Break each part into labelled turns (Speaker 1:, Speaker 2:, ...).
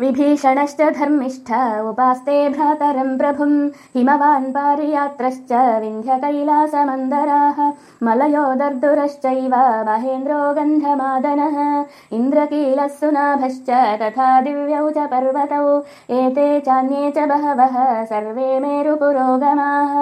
Speaker 1: विभीषणश्च धर्मिष्ठ उपास्ते भ्रातरम् प्रभुम् हिमवान् पारियात्रश्च विन्ध्यकैलासमन्दराः मलयो दर्दुरश्चैव महेन्द्रो गन्धमादनः इन्द्रकीलः सुनाभश्च तथा दिव्यौ च पर्वतौ एते चान्ये च बहवः सर्वे मेरुपुरोगमाः।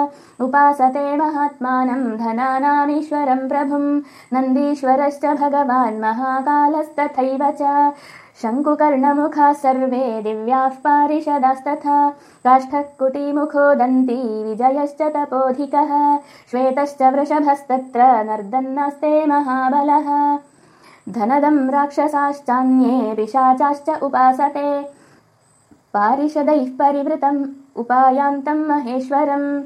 Speaker 1: उपासते महात्मानम् धनानामीश्वरम् प्रभुम् नन्दीश्वरश्च भगवान् महाकालस्तथैव च शङ्कुकर्णमुखाः सर्वे दिव्याः पारिषदास्तथा। काष्ठः कुटीमुखो दन्ती विजयश्च तपोधिकः। श्वेतश्च वृषभस्तत्र नर्दन्नास्ते महाबलः। धनदम् राक्षसाश्चान्ये पिशाचाश्च उपासते। पारिषदैः परिवृतम् उपायान्तम् महेश्वरम्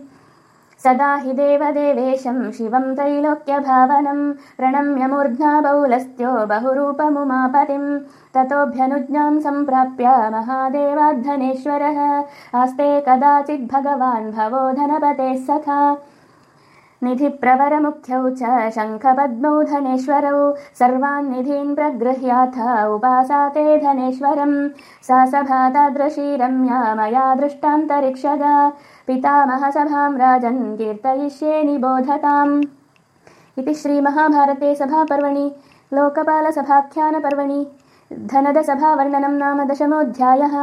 Speaker 1: सदा हि देवदेवेशम् शिवम् त्रैलोक्यभावनम् प्रणम्य मूर्ध्ना बौलस्त्यो बहुरूपमुमापतिम् ततोऽभ्यनुज्ञाम् सम्प्राप्य महादेवाद्धनेश्वरः। आस्ते कदाचिद्भगवान् भवो धनपतेः सखा निधिप्रवरमुख्यौ च शङ्खपद्मौ धनेश्वरौ सर्वान् निधीन् प्रगृह्याथ उपासाते धनेश्वरम् सा सभा तादृशी रम्या मया दृष्टान्तरिक्षगा पितामहसभाम् राजन् कीर्तयिष्ये निबोधताम्। इति श्रीमहाभारते सभापर्वणि लोकपालसभाख्यानपर्वणि धनदसभावर्णनम् नाम दशमोऽध्यायः